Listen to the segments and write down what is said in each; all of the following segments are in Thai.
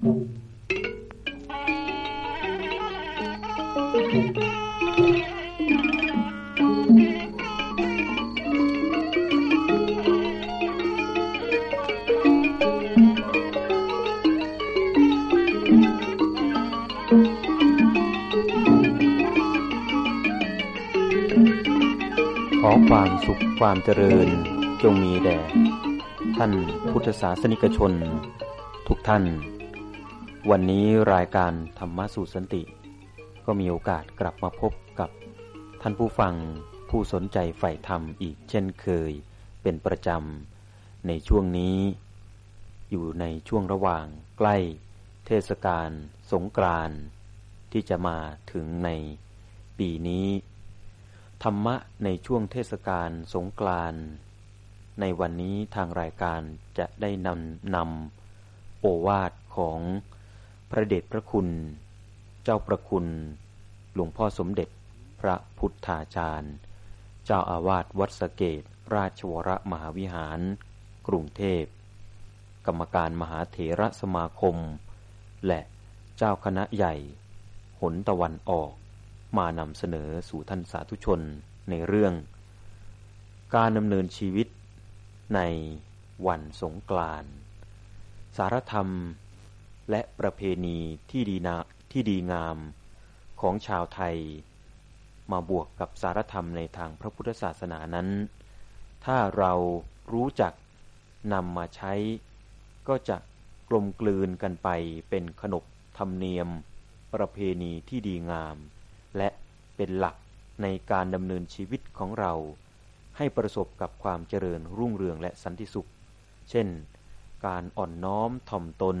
ขอความสุขความเจริญจงมีแด่ท่านพุทธศาสนิกชน ทุกท่าน วันนี้รายการธรรมะสู่สันติ ก็มีโอกาสกลับมาพบกับท่านผู้ฟังผู้สนใจใฝ่ธรรมอีกเช่นเคย เป็นประจำ ในช่วงนี้ อยู่ในช่วงระหว่างใกล้ เทศกาลสงกรานต์ที่จะมาถึงในปีนี้ ธรรมะในช่วงเทศกาลสงกรานต์ในวันนี้ทางรายการจะได้นำนำโอวาทของ พระเดชพระคุณ เจ้าประคุณ หลวงพ่อสมเด็จ พระพุทธาจารย์ เจ้าอาวาสวัดสเกต ราชวรมหาวิหาร กรุงเทพ กรรมการมหาเถระสมาคม และเจ้าคณะใหญ่ หนตะวันออก มานำเสนอสู่ท่านสาธุชนในเรื่อง การดำเนินชีวิตในวันสงกรานต์สารธรรม และประเพณีที่ดีนาที่ดีงามของชาวไทย มาบวกกับสารธรรมในทางพระพุทธศาสนานั้น ถ้าเรารู้จักนำมาใช้ ก็จะกลมกลืนกันไปเป็นขนบธรรมเนียม ประเพณีที่ดีงาม และเป็นหลักในการดำเนินชีวิตของเรา ให้ประสบกับความเจริญรุ่งเรืองและสันติสุข เช่น การอ่อนน้อมถ่อมตน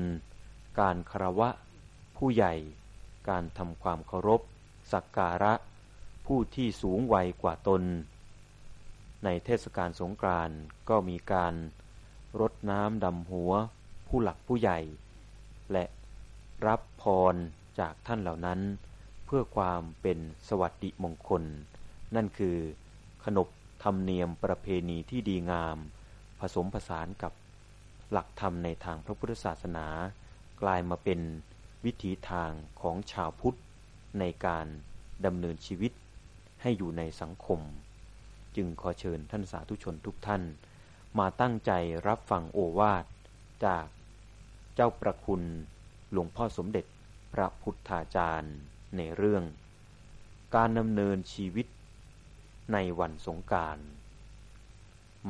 การคารวะ ผู้ใหญ่ การทำความเคารพ สักการะ ผู้ที่สูงวัยกว่าตน ในเทศกาลสงกรานต์ก็มีการรดน้ำดำหัว ผู้หลักผู้ใหญ่ และรับพรจากท่านเหล่านั้น เพื่อความเป็นสวัสดิมงคล นั่นคือ ขนบธรรมเนียมประเพณีที่ดีงาม ผสมผสานกับหลักธรรมในทางพระพุทธศาสนา กลายมาเป็นวิถีทางของชาวพุทธในการดำเนินชีวิตให้อยู่ในสังคม จึงขอเชิญท่านสาธุชนทุกท่าน มาตั้งใจรับฟังโอวาทจากเจ้าประคุณหลวงพ่อสมเด็จพระพุทธาจารย์ในเรื่อง การดำเนินชีวิตในวันสงการ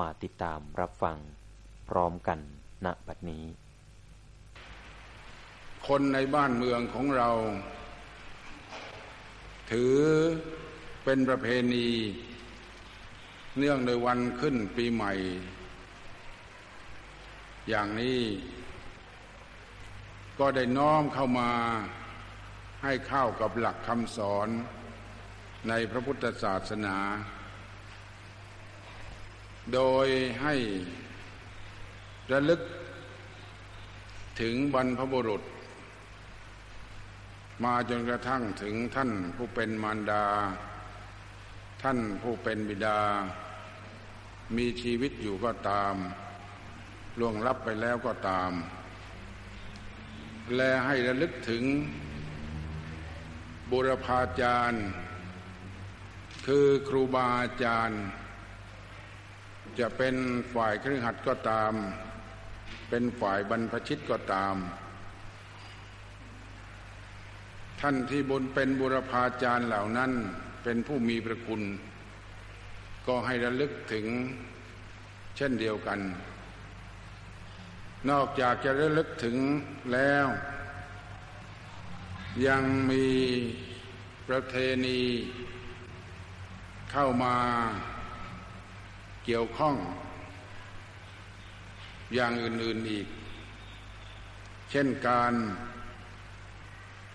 มาติดตามรับฟังพร้อมกันณบัดนี้ คนในบ้านเมืองของเรา ถือเป็นประเพณี เนื่องในวันขึ้นปีใหม่ อย่างนี้ ก็ได้น้อมเข้ามาให้เข้ากับหลักคำสอนในพระพุทธศาสนา โดยให้ระลึกถึงบรรพบุรุษ มาจนกระทั่งถึงท่านผู้เป็นมารดา ท่านผู้เป็นบิดา มีชีวิตอยู่ก็ตามล่วงลับไปแล้วก็ตาม และให้ระลึกถึงบุรพาจารย์ คือครูบาอาจารย์ จะเป็นฝ่ายเครือขัดก็ตาม เป็นฝ่ายบรรพชิตก็ตาม ท่านที่บนเป็นบุรพาจารย์เหล่านั้นเป็นผู้มีพระคุณ ก็ให้ระลึกถึงเช่นเดียวกัน นอกจากจะระลึกถึงแล้ว ยังมีประเพณีเข้ามาเกี่ยวข้อง อย่างอื่นๆอีก เช่นการ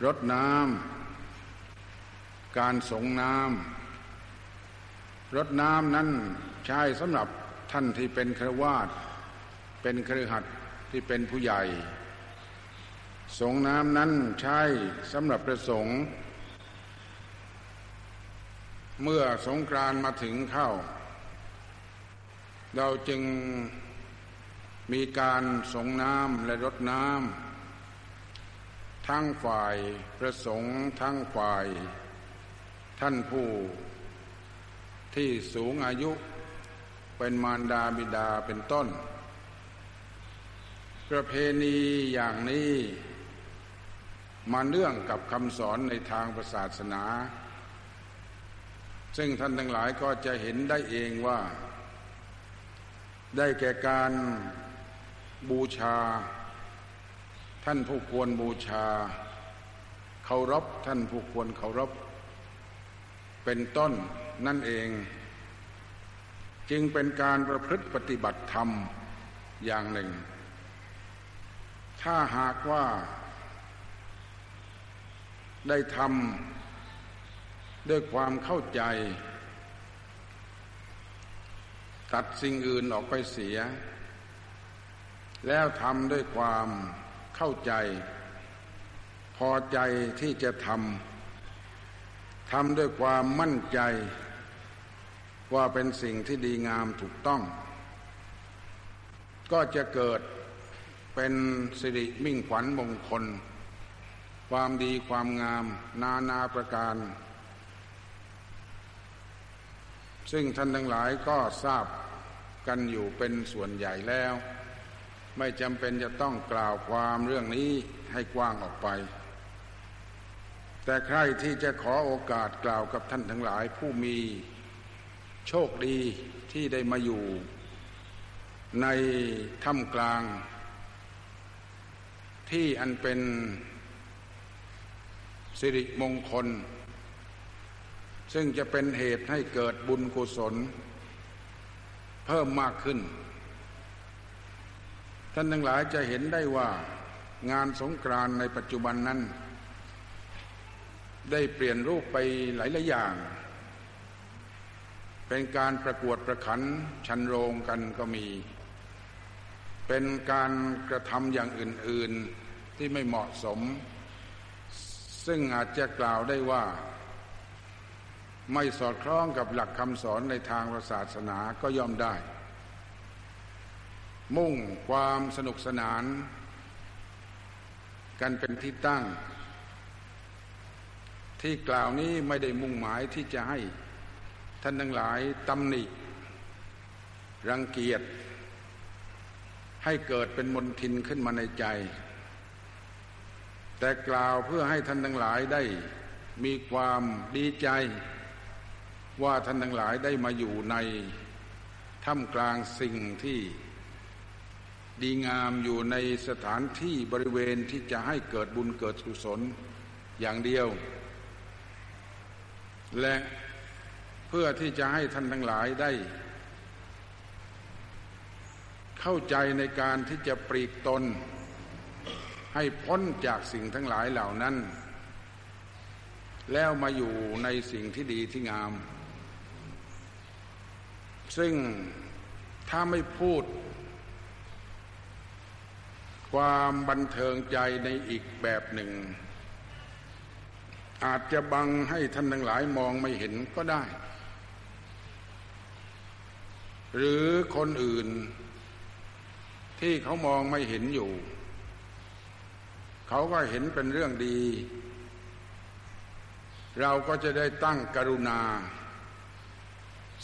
รดน้ำการสงน้ำรดน้ำนั้นใช้สำหรับท่านที่เป็นครวาสเป็นครือขัดที่เป็นผู้ใหญ่ สงน้ำนั้นใช้สำหรับประสงค์ เมื่อสงกรานมาถึงเข้า เราจึงมีการสงน้ำและรดน้ำ ทั้งฝ่ายประสงค์ทั้งฝ่าย ท่านผู้ ที่สูงอายุเป็นมารดาบิดาเป็นต้น ประเพณีอย่างนี้มาเนื่องกับคำสอนในทางศาสนา ซึ่งท่านทั้งหลายก็จะเห็นได้เองว่า ได้แก่การบูชา ท่านผู้ควรบูชาเคารพท่านผู้ควรเคารพ เป็นต้นนั่นเอง จึงเป็นการประพฤติปฏิบัติธรรมอย่างหนึ่ง ถ้าหากว่า ได้ทำด้วยความเข้าใจ ตัดสิ่งอื่นออกไปเสีย แล้วทำด้วยความ เข้าใจ พอใจที่จะทำทำด้วยความมั่นใจ ว่าเป็นสิ่งที่ดีงามถูกต้อง ก็จะเกิดเป็นสิริมิ่งขวัญมงคล ความดีความงาม นานาประการ ซึ่งท่านทั้งหลายก็ทราบกันอยู่เป็นส่วนใหญ่แล้ว ไม่จำเป็นจะต้องกล่าวความเรื่องนี้ให้กว้างออกไป แต่ใครที่จะขอโอกาสกล่าวกับท่านทั้งหลายผู้มีโชคดีที่ได้มาอยู่ ในถ้ำกลาง ที่อันเป็นสิริมงคล ซึ่งจะเป็นเหตุให้เกิดบุญกุศล เพิ่มมากขึ้น ท่านทั้งหลายจะเห็นได้ว่างานสงกรานในปัจจุบันนั้น ได้เปลี่ยนรูปไปหลายหลายอย่าง เป็นการประกวดประขันชันโรงกันก็มี เป็นการกระทำอย่างอื่น ๆที่ไม่เหมาะสม ซึ่งอาจจะกล่าวได้ว่า ไม่สอดคล้องกับหลักคำสอนในทางศาสนาก็ย่อมได้ มุ่งความสนุกสนาน กันเป็นที่ตั้ง ที่กล่าวนี้ไม่ได้มุ่งหมายที่จะให้ท่านทั้งหลายตำหนิ รังเกียจ ให้เกิดเป็นมนทินขึ้นมาในใจ แต่กล่าวเพื่อให้ท่านทั้งหลายได้มีความดีใจ ว่าท่านทั้งหลายได้มาอยู่ในท่ามกลางสิ่งที่ ดีงามอยู่ในสถานที่บริเวณที่จะให้เกิดบุญเกิดสุศลอย่างเดียว และเพื่อที่จะให้ท่านทั้งหลายได้ เข้าใจในการที่จะปรีกตน ให้พ้นจากสิ่งทั้งหลายเหล่านั้น แล้วมาอยู่ในสิ่งที่ดีที่งาม ซึ่งถ้าไม่พูด ความบันเทิงใจในอีกแบบหนึ่ง อาจจะบังให้ท่านทั้งหลายมองไม่เห็นก็ได้ หรือคนอื่นที่เขามองไม่เห็นอยู่ เขาก็เห็นเป็นเรื่องดี เราก็จะได้ตั้งกรุณา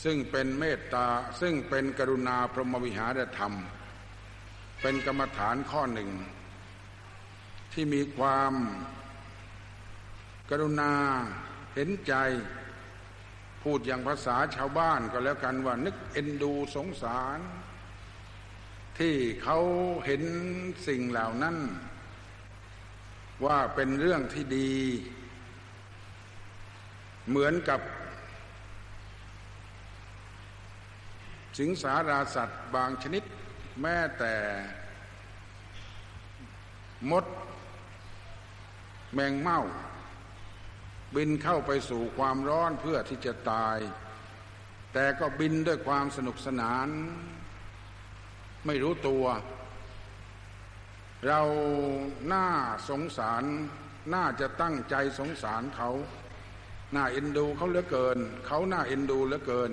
ซึ่งเป็นเมตตาซึ่งเป็นกรุณาพรหมวิหารธรรม เป็นกรรมฐานข้อหนึ่ง ที่มีความกรุณาเห็นใจ พูดอย่างภาษาชาวบ้านก็แล้วกันว่านึกเอ็นดูสงสาร ที่เขาเห็นสิ่งเหล่านั้น ว่าเป็นเรื่องที่ดี เหมือนกับ สิงสาราสัตว์บางชนิด แม้แต่มดแมงเม่า บินเข้าไปสู่ความร้อนเพื่อที่จะตาย แต่ก็บินด้วยความสนุกสนาน ไม่รู้ตัว เราน่าสงสารน่าจะตั้งใจสงสารเขา น่าเอ็นดูเขาเหลือเกิน เขาน่าเอ็นดูเหลือเกิน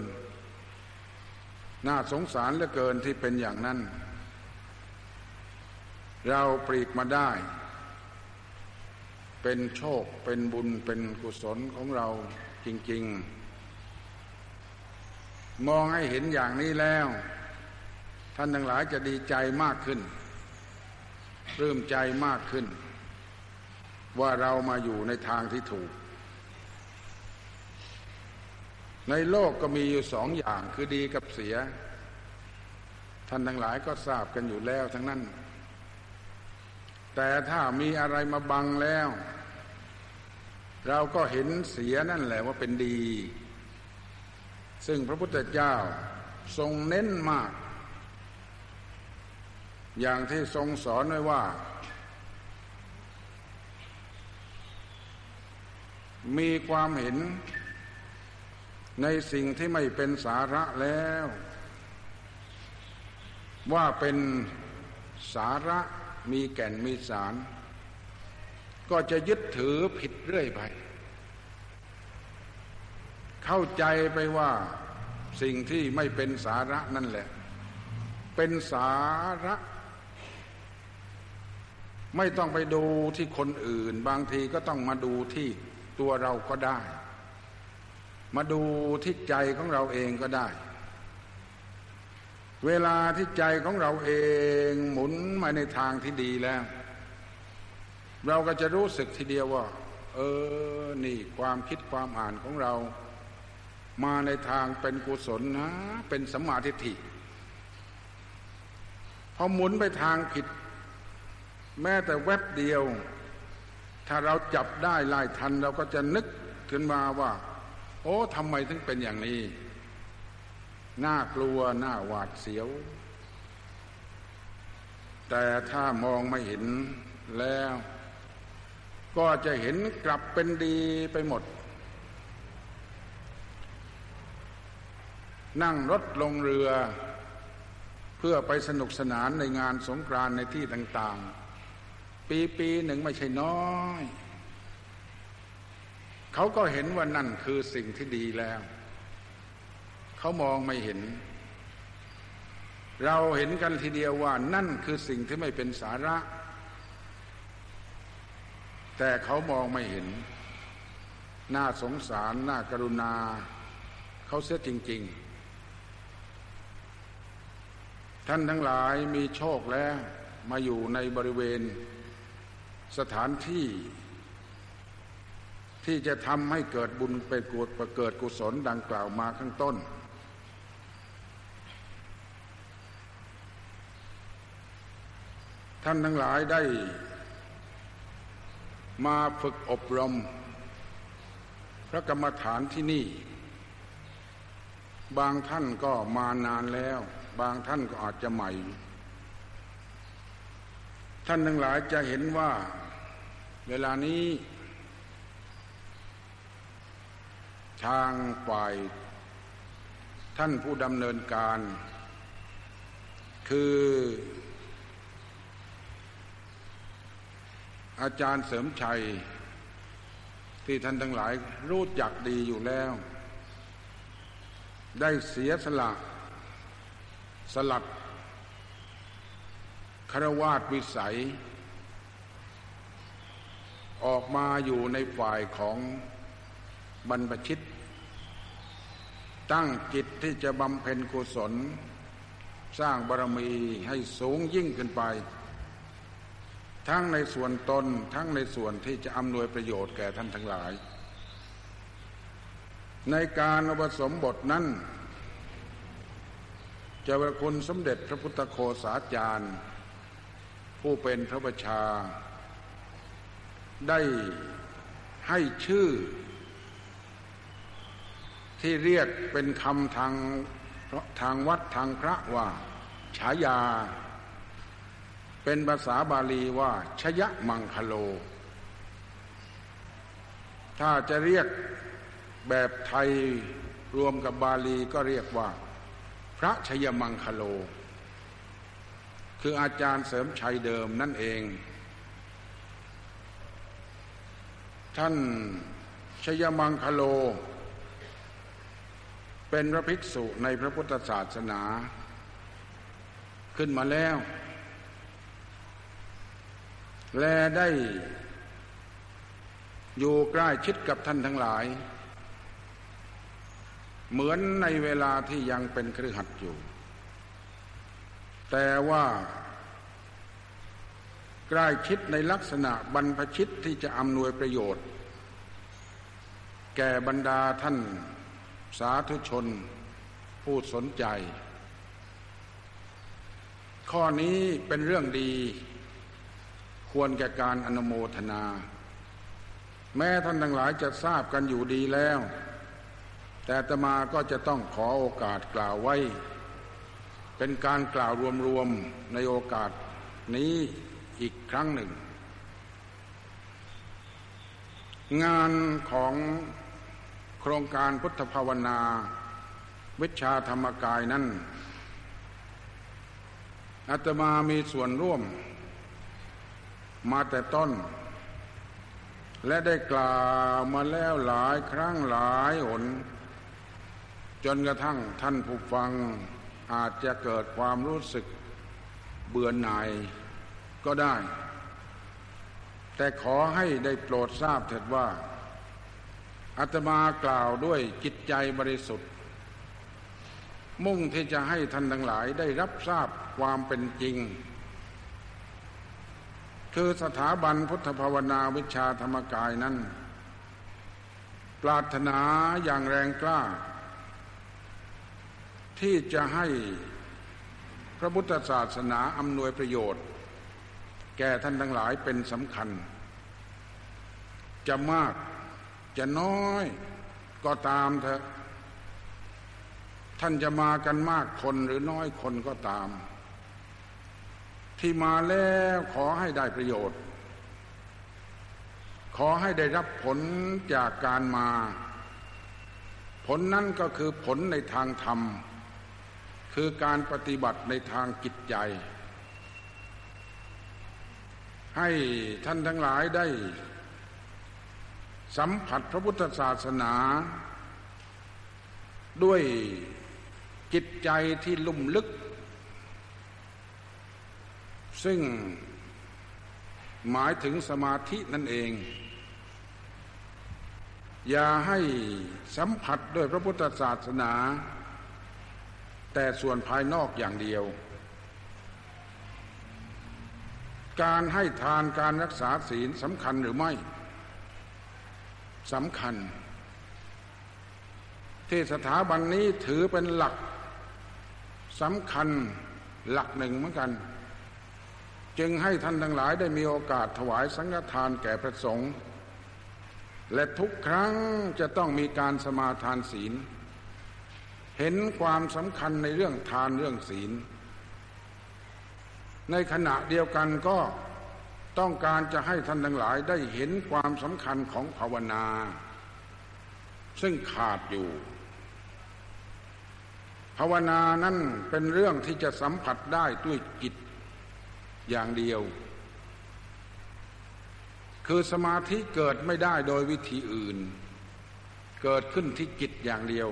น่าสงสารเหลือเกินที่เป็นอย่างนั้น เราปลีกมาได้ เป็นโชคเป็นบุญเป็นกุศลของเราจริง ๆ มองให้เห็นอย่างนี้แล้ว ท่านทั้งหลายจะดีใจมากขึ้นเริ่มใจมากขึ้น ว่าเรามาอยู่ในทางที่ถูก ในโลกก็มีอยู่สองอย่างคือดีกับเสีย ท่านทั้งหลายก็ทราบกันอยู่แล้วทั้งนั้น แต่ถ้ามีอะไรมาบังแล้ว เราก็เห็นเสียนั่นแหละว่าเป็นดี ซึ่งพระพุทธเจ้าทรงเน้นมาก อย่างที่ทรงสอนไว้ว่า มีความเห็น ในสิ่งที่ไม่เป็นสาระแล้ว ว่าเป็นสาระมีแก่นมีสาร ก็จะยึดถือผิดเรื่อยไป เข้าใจไปว่าสิ่งที่ไม่เป็นสาระนั่นแหละ เป็นสาระ ไม่ต้องไปดูที่คนอื่น บางทีก็ต้องมาดูที่ตัวเราก็ได้ มาดูที่ใจของเราเองก็ได้ เวลาที่ใจของเราเองหมุนมาในทางที่ดีแล้ว เราก็จะรู้สึกทีเดียวว่า เออ นี่ความคิดความอ่านของเรา มาในทางเป็นกุศลนะ เป็นสัมมาทิฏฐิพอหมุนไปทางผิด แม้แต่แวบเดียว ถ้าเราจับได้ไล่ทัน เราก็จะนึกขึ้นมาว่า โอ้ทำไมถึงเป็นอย่างนี้ น่ากลัวน่าหวาดเสียว แต่ถ้ามองไม่เห็นแล้ว ก็จะเห็นกลับเป็นดีไปหมด นั่งรถลงเรือ เพื่อไปสนุกสนานในงานสงกรานในที่ต่าง ๆ ปีปีหนึ่งไม่ใช่น้อย เขาก็เห็นว่านั่นคือสิ่งที่ดีแล้ว เขามองไม่เห็น เราเห็นกันทีเดียวว่านั่นคือสิ่งที่ไม่เป็นสาระ แต่เขามองไม่เห็น น่าสงสาร น่ากรุณา เขาเสียจริง ๆ ท่านทั้งหลายมีโชคแล้ว มาอยู่ในบริเวณสถานที่ ที่จะทำให้เกิดบุญเป็นกุศเกิดกุศลดังกล่าวมาข้างต้น ท่านทั้งหลายได้ มาฝึกอบรม พระกรรมฐานที่นี่ บางท่านก็มานานแล้ว บางท่านก็อาจจะใหม่ ท่านทั้งหลายจะเห็นว่า เวลานี้ ทางฝ่ายท่านผู้ดำเนินการ คือ อาจารย์เสริมชัย ที่ท่านทั้งหลายรู้จักดีอยู่แล้ว ได้เสียสละสลัดคารวาสวิสัย ออกมาอยู่ในฝ่ายของบรรพชิต ตั้งจิตที่จะบำเพ็ญกุศล สร้างบารมีให้สูงยิ่งขึ้นไป ทั้งในส่วนตนทั้งในส่วนที่จะอำนวยประโยชน์แก่ท่านทั้งหลาย ในการอุปสมบทนั้นจะวรคุณสมเด็จพระพุทธโคสาจารย์ ผู้เป็นพระบัญชา ได้ให้ชื่อ ที่เรียกเป็นคำทางทางวัดทางพระว่า ฉายา เป็นภาษาบาลีว่า ชยมังคโล ถ้าจะเรียกแบบไทยรวมกับบาลีก็เรียกว่า พระชยมังคโล คืออาจารย์เสริมชัยเดิมนั่นเอง ท่านชยมังคโล เป็นพระภิกษุในพระพุทธศาสนา ขึ้นมาแล้ว และได้อยู่ใกล้ชิดกับท่านทั้งหลาย เหมือนในเวลาที่ยังเป็นครือขัดอยู่ แต่ว่าใกล้ชิดในลักษณะบรรพชิตที่จะอำนวยประโยชน์ แก่บรรดาท่าน สาธุชนผู้สนใจ ข้อนี้เป็นเรื่องดี ควรแก่การอนุโมทนา แม้ท่านทั้งหลายจะทราบกันอยู่ดีแล้ว แต่ตมาก็จะต้องขอโอกาสกล่าวไว้ เป็นการกล่าวรวมๆในโอกาสนี้อีกครั้งหนึ่ง งานของ โครงการพุทธภาวนา วิชาธรรมกายนั้นอาตมามีส่วนร่วม มาแต่ต้น และได้กล่าวมาแล้วหลายครั้งหลายหน จนกระทั่งท่านผู้ฟังอาจจะเกิดความรู้สึกเบื่อหน่ายก็ได้ แต่ขอให้ได้โปรดทราบเถิดว่า อาตมากล่าวด้วยจิตใจบริสุทธิ์ มุ่งที่จะให้ท่านทั้งหลายได้รับทราบความเป็นจริง คือสถาบันพุทธภาวนาวิชาธรรมกายนั้น ปรารถนาอย่างแรงกล้า ที่จะให้พระพุทธศาสนาอำนวยประโยชน์ แก่ท่านทั้งหลายเป็นสำคัญ จะมาก จะน้อยก็ตามเถอะท่านจะมากันมากคนหรือน้อยคนก็ตาม ที่มาแล้วขอให้ได้ประโยชน์ ขอให้ได้รับผลจากการมา ผลนั้นก็คือผลในทางธรรม คือการปฏิบัติในทางจิตใจ ให้ท่านทั้งหลายได้ สัมผัสพระพุทธศาสนา ด้วยจิตใจที่ลุ่มลึก ซึ่งหมายถึงสมาธินั่นเอง อย่าให้สัมผัสด้วยพระพุทธศาสนา แต่ส่วนภายนอกอย่างเดียว การให้ทานการรักษาศีลสำคัญหรือไม่ สำคัญ ที่สถาบันนี้ถือเป็นหลักสำคัญหลักหนึ่งเหมือนกัน จึงให้ท่านทั้งหลายได้มีโอกาสถวายสังฆทานแก่พระสงฆ์และทุกครั้งจะต้องมีการสมาทานศีล เห็นความสำคัญในเรื่องทานเรื่องศีล ในขณะเดียวกันก็ ต้องการจะให้ท่านทั้งหลายได้เห็นความสำคัญของภาวนา ซึ่งขาดอยู่ ภาวนานั้นเป็นเรื่องที่จะสัมผัสได้ด้วยจิตอย่างเดียว คือสมาธิเกิดไม่ได้โดยวิธีอื่น เกิดขึ้นที่จิตอย่างเดียว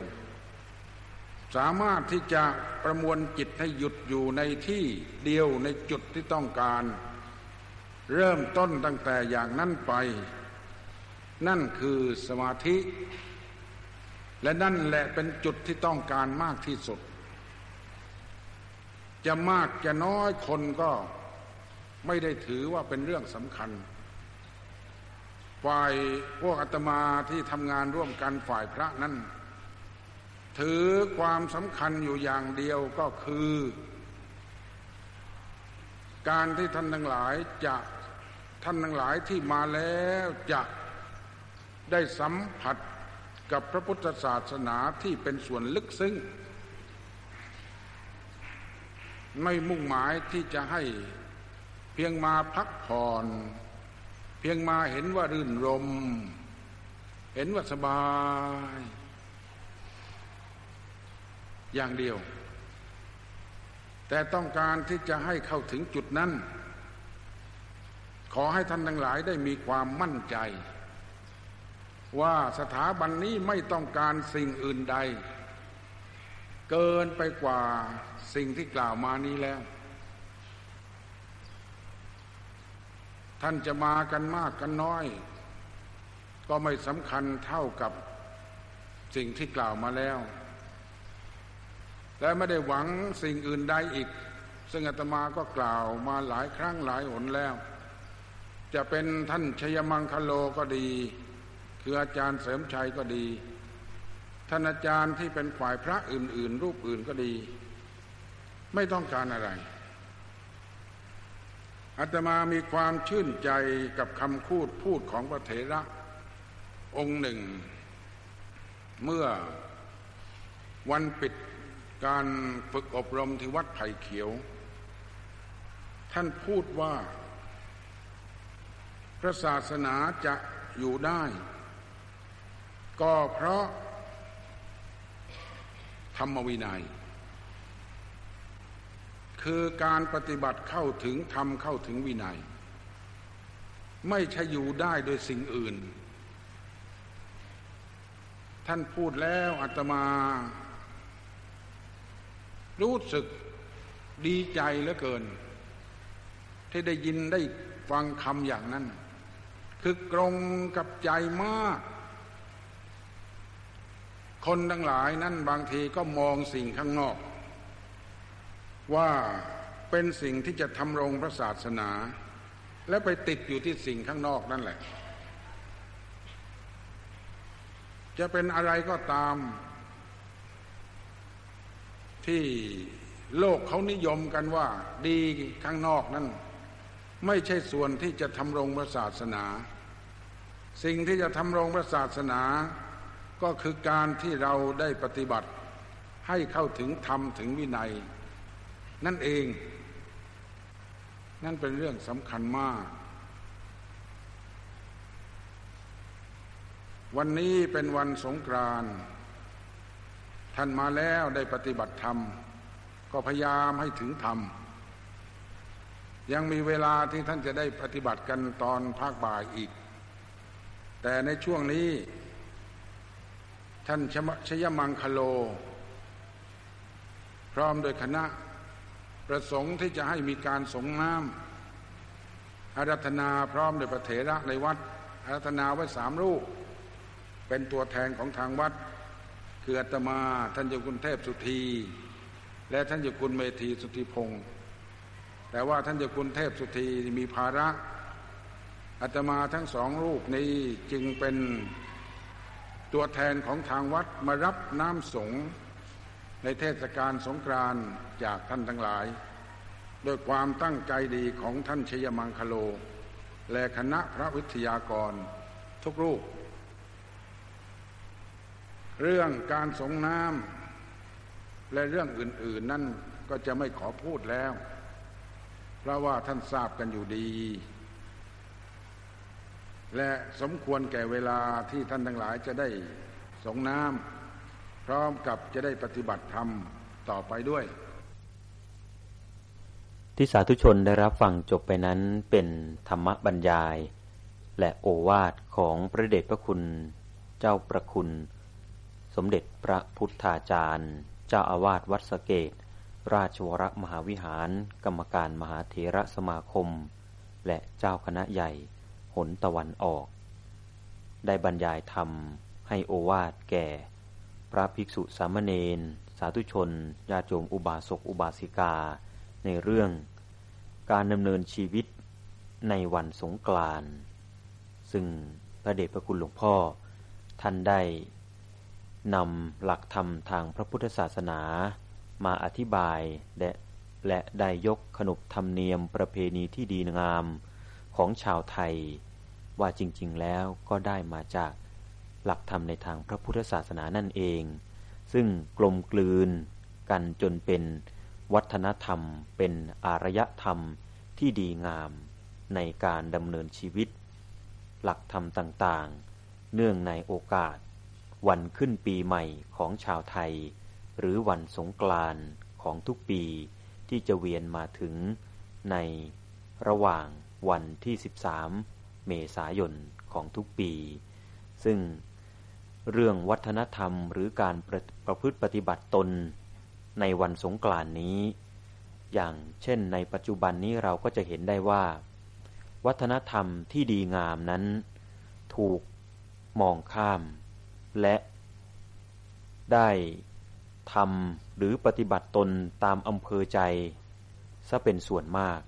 สามารถที่จะประมวลจิตให้หยุดอยู่ในที่เดียวในจุดที่ต้องการ เริ่มต้นตั้งแต่อย่างนั้นไป นั่นคือสมาธิ และนั่นแหละเป็นจุดที่ต้องการมากที่สุด จะมากจะน้อยคนก็ไม่ได้ถือว่าเป็นเรื่องสำคัญ ฝ่ายพวกอาตมาที่ทำงานร่วมกันฝ่ายพระนั้นถือความสำคัญอยู่อย่างเดียวก็คือ การที่ท่านทั้งหลายจะ ท่านทั้งหลายที่มาแล้วจะได้สัมผัสกับพระพุทธศาสนาที่เป็นส่วนลึกซึ้งไม่มุ่งหมายที่จะให้เพียงมาพักผ่อน เพียงมาเห็นว่ารื่นรม เห็นว่าสบาย อย่างเดียว แต่ต้องการที่จะให้เข้าถึงจุดนั้น ขอให้ท่านทั้งหลายได้มีความมั่นใจ ว่าสถาบันนี้ไม่ต้องการสิ่งอื่นใด เกินไปกว่าสิ่งที่กล่าวมานี้แล้ว ท่านจะมากันมากกันน้อย ก็ไม่สำคัญเท่ากับสิ่งที่กล่าวมาแล้ว และไม่ได้หวังสิ่งอื่นใดอีก ซึ่งอาตมาก็กล่าวมาหลายครั้งหลายหนแล้ว จะเป็นท่านชยมังคโลก็ดี คืออาจารย์เสริมชัยก็ดี ท่านอาจารย์ที่เป็นฝ่ายพระอื่น ๆ รูปอื่นก็ดี ไม่ต้องการอะไรอาตมามีความชื่นใจกับคำพูดพูดของพระเถระองค์หนึ่ง เมื่อวันปิดการฝึกอบรมที่วัดไผ่เขียว ท่านพูดว่า พระศาสนาจะอยู่ได้ ก็เพราะ ธรรมวินัย คือการปฏิบัติเข้าถึงธรรมเข้าถึงวินัย ไม่ใช่อยู่ได้โดยสิ่งอื่น ท่านพูดแล้วอาตมา รู้สึกดีใจเหลือเกิน ที่ได้ยินได้ฟังคำอย่างนั้น คือกรงกับใจมาก คนทั้งหลายนั้นบางทีก็มองสิ่งข้างนอก ว่าเป็นสิ่งที่จะทำรงพระศาสนา และไปติดอยู่ที่สิ่งข้างนอกนั่นแหละ จะเป็นอะไรก็ตาม ที่โลกเขานิยมกันว่า ดีข้างนอกนั้นไม่ใช่ส่วนที่จะทำรงพระศาสนา สิ่งที่จะทำรงพระศาสนา ก็คือการที่เราได้ปฏิบัติ ให้เข้าถึงธรรมถึงวินัย นั่นเอง นั่นเป็นเรื่องสำคัญมาก วันนี้เป็นวันสงกรานต์ท่านมาแล้วได้ปฏิบัติธรรม ก็พยายามให้ถึงธรรมยังมีเวลาที่ท่านจะได้ปฏิบัติกันตอนภาคบ่ายอีก แต่ในช่วงนี้ ท่านชยมังคโล พร้อมโดยคณะ ประสงค์ที่จะให้มีการสงน้ำอารัธนาพร้อมโดยพระเถระในวัดอารัธนาไว้สามรูป เป็นตัวแทนของทางวัด คืออาตมาท่านเจ้าคุณเทพสุธี และท่านเจ้าคุณเมธีสุธิพงศ์แต่ว่าท่านเจ้าคุณเทพสุธีมีภาระ อาตมาทั้งสองรูปนี้จึงเป็นตัวแทนของทางวัดมารับน้ำสงฆ์ในเทศกาลสงกรานต์จากท่านทั้งหลายโดยความตั้งใจดีของท่านชยมังคโล และคณะพระวิทยากรทุกรูป เรื่องการสงน้ำและเรื่องอื่น ๆ นั่นก็จะไม่ขอพูดแล้ว เพราะว่าท่านทราบกันอยู่ดี และสมควรแก่เวลาที่ท่านทั้งหลายจะได้สงน้ำพร้อมกับจะได้ปฏิบัติธรรมต่อไปด้วย ที่สาธุชนได้รับฟังจบไปนั้นเป็นธรรมบรรยาย และโอวาทของพระเดชพระคุณ เจ้าประคุณ สมเด็จพระพุทธาจารย์ เจ้าอาวาสวัดสเกต ราชวรมหาวิหาร กรรมการมหาเถระสมาคม และเจ้าคณะใหญ่ หนตะวันออก ได้บรรยายธรรมให้โอวาทแก่ พระภิกษุสามเณร สาธุชนญาโยมอุบาสกอุบาสิกา ในเรื่อง การดำเนินชีวิตในวันสงกรานต์ซึ่งพระเดชพระคุณหลวงพ่อ ท่านได้นำหลักธรรมทางพระพุทธศาสนามาอธิบายและและได้ยกขนบธรรมเนียมประเพณีที่ดีงาม ของชาวไทย ว่าจริงๆแล้วก็ได้มาจากหลักธรรมในทางพระพุทธศาสนานั่นเอง ซึ่งกลมกลืนกันจนเป็นวัฒนธรรม เป็นอารยธรรมที่ดีงามในการดำเนินชีวิต หลักธรรมต่างๆ เนื่องในโอกาส วันขึ้นปีใหม่ของชาวไทย หรือวันสงกรานต์ของทุกปีที่จะเวียนมาถึงในระหว่าง วันที่ 13 เมษายนของทุกปี ซึ่งเรื่องวัฒนธรรมหรือการประประพฤติปฏิบัติตนในวันสงกรานนี้ อย่างเช่นในปัจจุบันนี้เราก็จะเห็นได้ว่า วัฒนธรรมที่ดีงามนั้น ถูกมองข้าม และได้ทำหรือปฏิบัติตนตามอำเภอใจซะเป็นส่วนมาก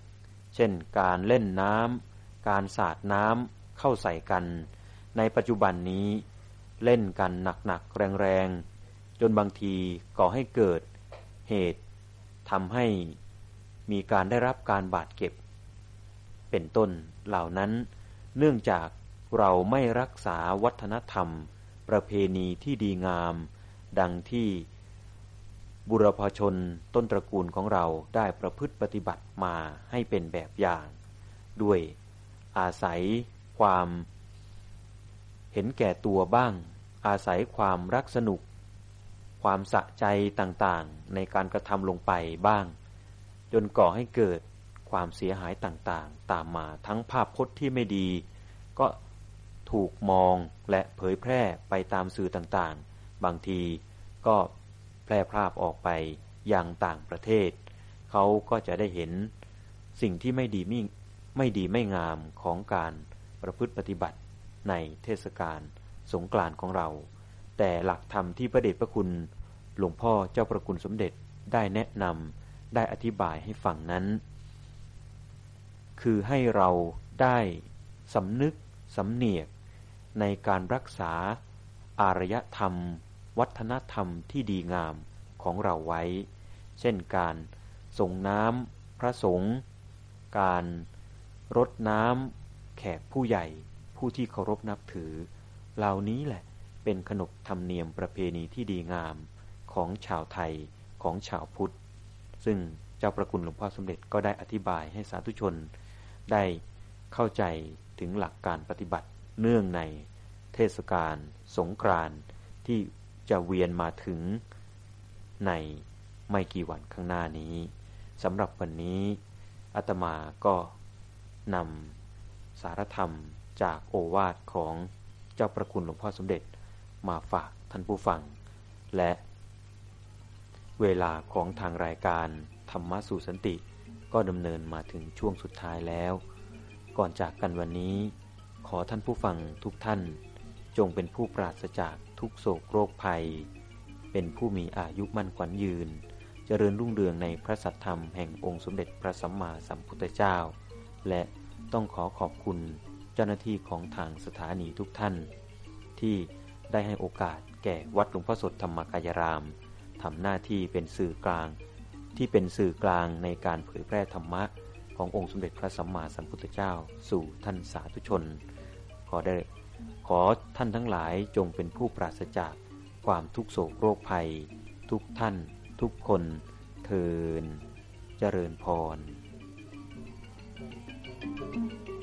เช่นการเล่นน้ำการสาดน้ำเข้าใส่กัน ในปัจจุบันนี้ เล่นกันหนักๆแรงๆ จนบางทีก่อให้เกิดเหตุทำให้มีการได้รับการบาดเจ็บ เป็นต้นเหล่านั้น เนื่องจากเราไม่รักษาวัฒนธรรม ประเพณีที่ดีงาม ดังที่ บุรพชนต้นตระกูลของเราได้ประพฤติปฏิบัติมาให้เป็นแบบอย่าง ด้วยอาศัยความ เห็นแก่ตัวบ้าง อาศัยความรักสนุก ความสะใจต่างๆ ในการกระทำลงไปบ้าง จนก่อให้เกิดความเสียหายต่างๆ ตามมาทั้งภาพพจน์ที่ไม่ดี ก็ถูกมองและเผยแพร่ไปตามสื่อต่างๆ บางทีก็ แพร่ภาพออกไปยังต่างประเทศ เขาก็จะได้เห็นสิ่งที่ไม่ดีไม่ไม่ดีไม่งามของการประพฤติปฏิบัติในเทศกาลสงกรานต์ของเรา แต่หลักธรรมที่พระเดชพระคุณหลวงพ่อเจ้าประคุณสมเด็จได้แนะนำได้อธิบายให้ฟังนั้น คือให้เราได้สำนึกสำเนียกในการรักษาอารยธรรม วัฒนธรรมที่ดีงามของเราไว้ เช่นการส่งน้ำพระสงฆ์การรดน้ำแขกผู้ใหญ่ผู้ที่เคารพนับถือ เหล่านี้แหละเป็นขนบธรรมเนียมประเพณีที่ดีงามของชาวไทยของชาวพุทธ ซึ่งเจ้าประคุณหลวงพ่อสมเด็จก็ได้อธิบายให้สาธุชน ได้เข้าใจถึงหลักการปฏิบัติเนื่องในเทศกาลสงกรานต์ที่ จะเวียนมาถึง ในไม่กี่วันข้างหน้านี้สำหรับวันนี้อาตมาก็นำสารธรรมจากโอวาทของเจ้าประคุณหลวงพ่อสมเด็จมาฝากท่านผู้ฟัง และเวลาของทางรายการธรรมะสู่สันติ ก็ดำเนินมาถึงช่วงสุดท้ายแล้ว ก่อนจากกันวันนี้ ขอท่านผู้ฟังทุกท่าน จงเป็นผู้ปราศจาก ทุกโศกโรคภัย เป็นผู้มีอายุมั่นขวัญยืน เจริญรุ่งเรืองในพระสัทธรรมแห่งองค์สมเด็จพระสัมมาสัมพุทธเจ้า และต้องขอขอบคุณเจ้าหน้าที่ของทางสถานีทุกท่าน ที่ได้ให้โอกาสแก่วัดหลวงพ่อสดธรรมกายรามทำหน้าที่เป็นสื่อกลาง ที่เป็นสื่อกลางในการเผยแพร่ธรรมะขององค์สมเด็จพระสัมมาสัมพุทธเจ้า สู่ท่านสาธุชน ขอได้ ขอท่านทั้งหลายจงเป็นผู้ปราศจากความทุกโศกโรคภัย ทุกท่าน ทุกคนเทินเจริญพร Thank you.